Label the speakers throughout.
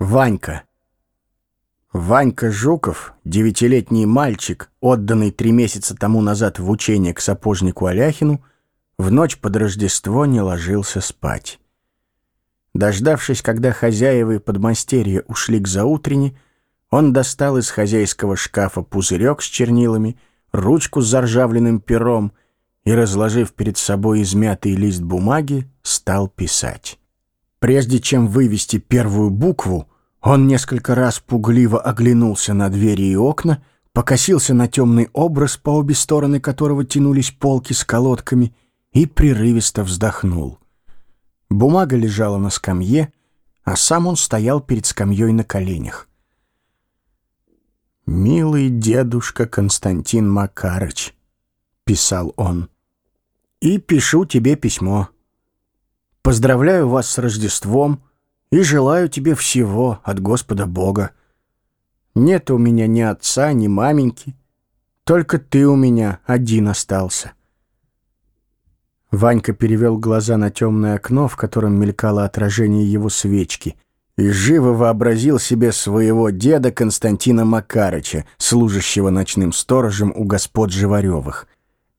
Speaker 1: Ванька. Ванька Жуков, девятилетний мальчик, отданный три месяца тому назад в учение к сапожнику Аляхину, в ночь под Рождество не ложился спать. Дождавшись, когда хозяева и подмастерья ушли к заутренне, он достал из хозяйского шкафа пузырек с чернилами, ручку с заржавленным пером и, разложив перед собой измятый лист бумаги, стал писать. Прежде чем вывести первую букву, он несколько раз пугливо оглянулся на двери и окна, покосился на темный образ, по обе стороны которого тянулись полки с колодками, и прерывисто вздохнул. Бумага лежала на скамье, а сам он стоял перед скамьей на коленях. «Милый дедушка Константин Макарыч», — писал он, — «и пишу тебе письмо. Поздравляю вас с Рождеством» и желаю тебе всего от Господа Бога. Нет у меня ни отца, ни маменьки, только ты у меня один остался». Ванька перевел глаза на темное окно, в котором мелькало отражение его свечки, и живо вообразил себе своего деда Константина Макарыча, служащего ночным сторожем у господ Живаревых.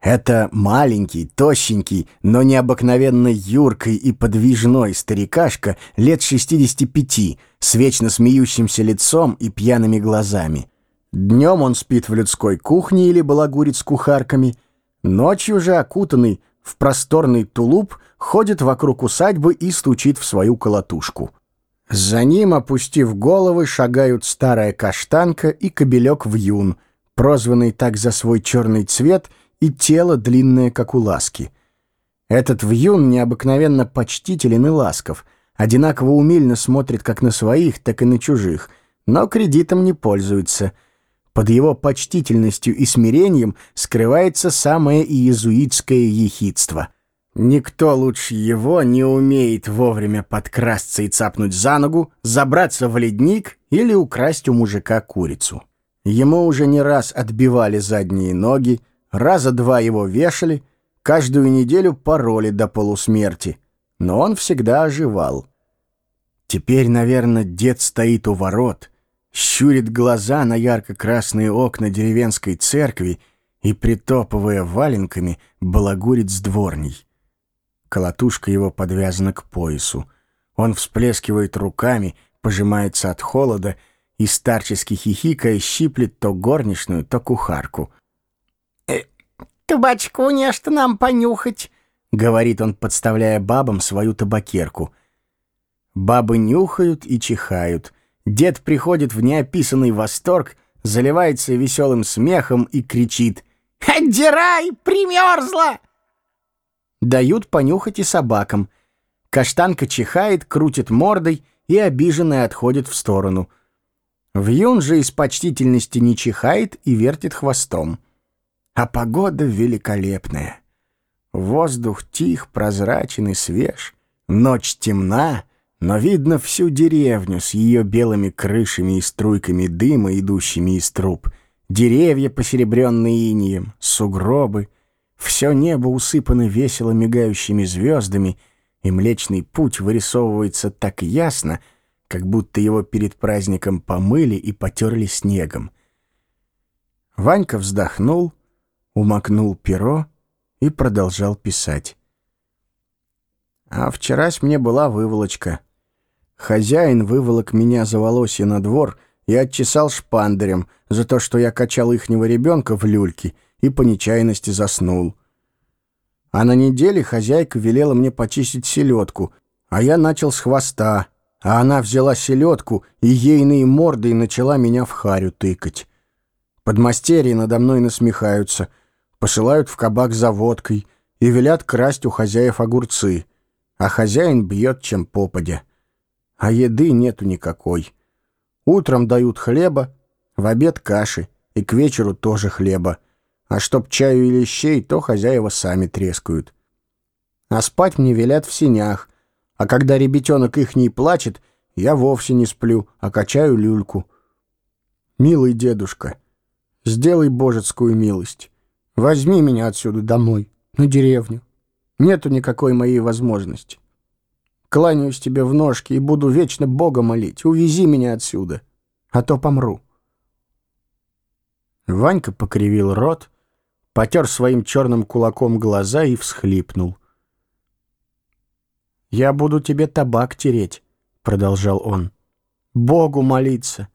Speaker 1: Это маленький, тощенький, но необыкновенно юркий и подвижной старикашка лет 65, с вечно смеющимся лицом и пьяными глазами. Днем он спит в людской кухне или балагурит с кухарками, ночью же окутанный в просторный тулуп ходит вокруг усадьбы и стучит в свою колотушку. За ним, опустив головы, шагают старая каштанка и кобелек вьюн, прозванный так за свой черный цвет — и тело длинное, как у ласки. Этот вьюн необыкновенно почтителен и ласков, одинаково умильно смотрит как на своих, так и на чужих, но кредитом не пользуется. Под его почтительностью и смирением скрывается самое иезуитское ехидство. Никто лучше его не умеет вовремя подкрасться и цапнуть за ногу, забраться в ледник или украсть у мужика курицу. Ему уже не раз отбивали задние ноги, Раза два его вешали, каждую неделю пароли до полусмерти, но он всегда оживал. Теперь, наверное, дед стоит у ворот, щурит глаза на ярко-красные окна деревенской церкви и, притопывая валенками, балагурит с дворней. Колотушка его подвязана к поясу. Он всплескивает руками, пожимается от холода и старчески хихикая щиплет то горничную, то кухарку.
Speaker 2: «Табачку нечто нам понюхать», — говорит он, подставляя бабам свою табакерку.
Speaker 1: Бабы нюхают и чихают. Дед приходит в неописанный восторг, заливается веселым смехом и кричит
Speaker 2: «Отдирай, примерзла!»
Speaker 1: Дают понюхать и собакам. Каштанка чихает, крутит мордой и обиженная отходит в сторону. Вьюн же из почтительности не чихает и вертит хвостом. А погода великолепная. Воздух тих, прозрачен и свеж. Ночь темна, но видно всю деревню с ее белыми крышами и струйками дыма, идущими из труб. Деревья, посеребренные инием, сугробы. Все небо усыпано весело мигающими звездами, и Млечный Путь вырисовывается так ясно, как будто его перед праздником помыли и потерли снегом. Ванька вздохнул — умокнул перо и продолжал писать. А вчерась мне была выволочка. Хозяин выволок меня за волосье на двор и отчесал шпандерем за то, что я качал ихнего ребенка в люльке и по нечаянности заснул. А на неделе хозяйка велела мне почистить селедку, а я начал с хвоста, а она взяла селедку и ейной мордой начала меня в харю тыкать. Подмастерья надо мной насмехаются — посылают в кабак за водкой и велят красть у хозяев огурцы, а хозяин бьет чем попадя. А еды нету никакой. Утром дают хлеба, в обед каши, и к вечеру тоже хлеба. А чтоб чаю или щей, то хозяева сами трескают. А спать мне велят в синях, а когда ребятенок их не плачет, я вовсе не сплю, а качаю люльку. Милый дедушка, сделай божецкую милость. Возьми меня отсюда домой, на деревню. Нету никакой моей возможности. Кланяюсь тебе в ножки и буду вечно Бога молить. Увези меня отсюда, а то помру». Ванька покривил рот, потер своим черным кулаком глаза и всхлипнул. «Я буду тебе табак тереть», — продолжал он. «Богу молиться.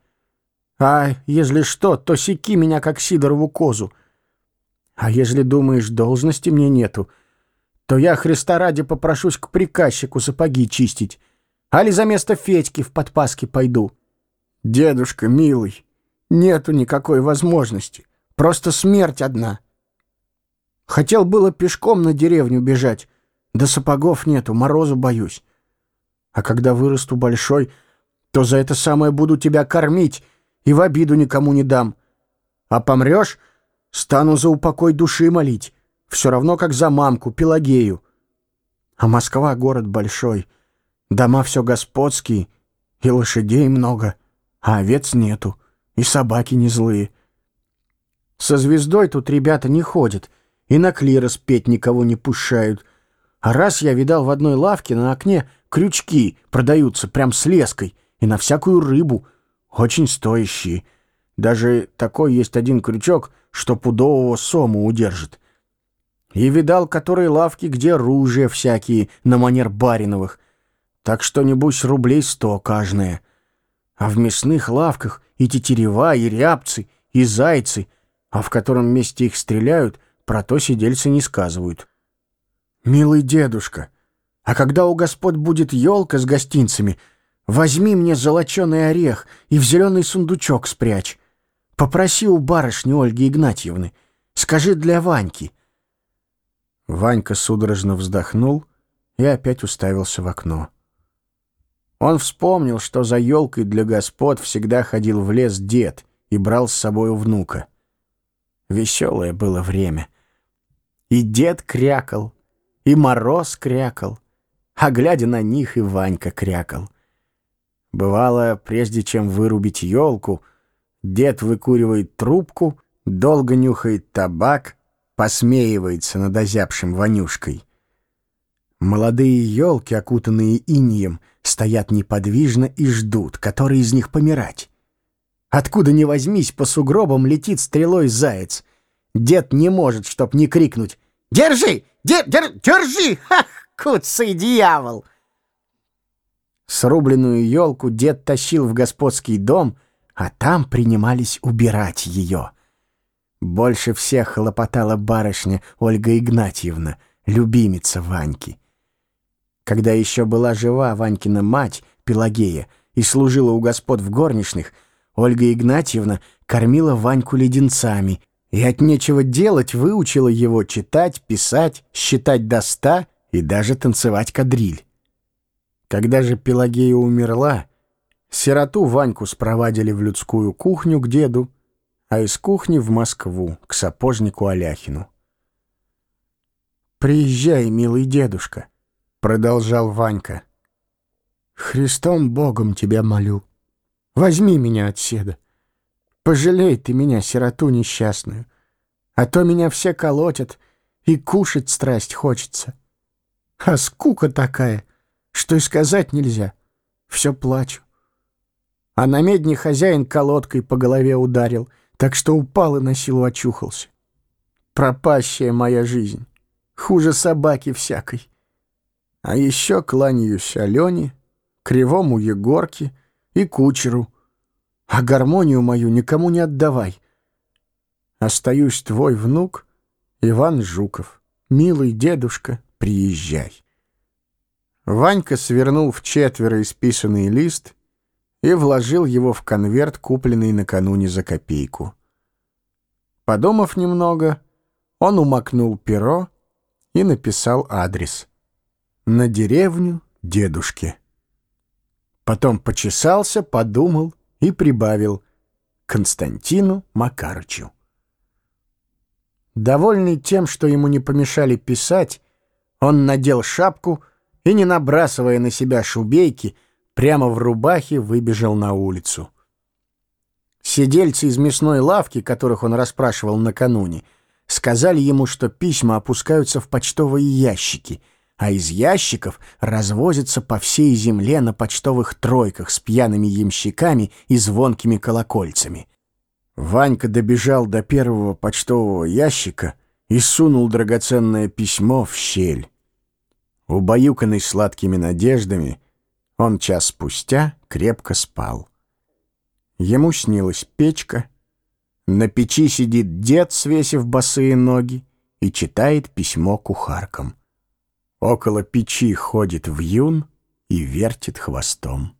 Speaker 1: А если что, то секи меня, как Сидорову козу. А если думаешь, должности мне нету, то я Христа ради попрошусь к приказчику сапоги чистить. Али за место Федьки в подпаске пойду. Дедушка, милый, нету никакой возможности. Просто смерть одна. Хотел было пешком на деревню бежать, да сапогов нету, морозу боюсь. А когда вырасту большой, то за это самое буду тебя кормить и в обиду никому не дам. А помрешь, стану за упокой души молить, все равно как за мамку, Пелагею. А Москва — город большой, дома все господские, и лошадей много, а овец нету, и собаки не злые. Со звездой тут ребята не ходят, и на клирос петь никого не пущают — а раз я видал в одной лавке на окне крючки продаются прям с леской и на всякую рыбу, очень стоящие. Даже такой есть один крючок, что пудового сому удержит. И видал, которые лавки, где ружья всякие, на манер бариновых. Так что, небось, рублей сто каждая. А в мясных лавках и тетерева, и рябцы, и зайцы, а в котором месте их стреляют, про то сидельцы не сказывают. «Милый дедушка, а когда у господ будет елка с гостинцами, возьми мне золоченый орех и в зеленый сундучок спрячь. Попроси у барышни Ольги Игнатьевны. Скажи для Ваньки». Ванька судорожно вздохнул и опять уставился в окно. Он вспомнил, что за елкой для господ всегда ходил в лес дед и брал с собой внука. Веселое было время. И дед крякал, и мороз крякал, а глядя на них и Ванька крякал. Бывало, прежде чем вырубить елку, дед выкуривает трубку, долго нюхает табак, посмеивается над озябшим Ванюшкой. Молодые елки, окутанные инием, стоят неподвижно и ждут, который из них помирать. Откуда ни возьмись, по сугробам летит стрелой заяц. Дед не может, чтоб не крикнуть «Держи! Дер, дер, держи! Ха, куцый дьявол!» Срубленную елку дед тащил в господский дом, а там принимались убирать ее. Больше всех хлопотала барышня Ольга Игнатьевна, любимица Ваньки. Когда еще была жива Ванькина мать, Пелагея, и служила у господ в горничных, Ольга Игнатьевна кормила Ваньку леденцами — и от нечего делать выучила его читать, писать, считать до ста и даже танцевать кадриль. Когда же Пелагея умерла, сироту Ваньку спровадили в людскую кухню к деду, а из кухни в Москву, к сапожнику Аляхину. «Приезжай, милый дедушка», — продолжал Ванька. «Христом Богом тебя молю. Возьми меня отседа. Пожалей ты меня, сироту несчастную, а то меня все колотят, и кушать страсть хочется. А скука такая, что и сказать нельзя. Все плачу. А на медне хозяин колодкой по голове ударил, так что упал и на силу очухался. Пропащая моя жизнь, хуже собаки всякой. А еще кланяюсь Алене, кривому Егорке и кучеру — а гармонию мою никому не отдавай. Остаюсь твой внук Иван Жуков. Милый дедушка, приезжай. Ванька свернул в четверо исписанный лист и вложил его в конверт, купленный накануне за копейку. Подумав немного, он умокнул перо и написал адрес. На деревню дедушки. Потом почесался, подумал и прибавил Константину Макарычу. Довольный тем, что ему не помешали писать, он надел шапку и, не набрасывая на себя шубейки, прямо в рубахе выбежал на улицу. Сидельцы из мясной лавки, которых он расспрашивал накануне, сказали ему, что письма опускаются в почтовые ящики, а из ящиков развозятся по всей земле на почтовых тройках с пьяными ямщиками и звонкими колокольцами. Ванька добежал до первого почтового ящика и сунул драгоценное письмо в щель. Убаюканный сладкими надеждами, он час спустя крепко спал. Ему снилась печка, на печи сидит дед, свесив босые ноги, и читает письмо кухаркам. Около печи ходит вьюн и вертит хвостом.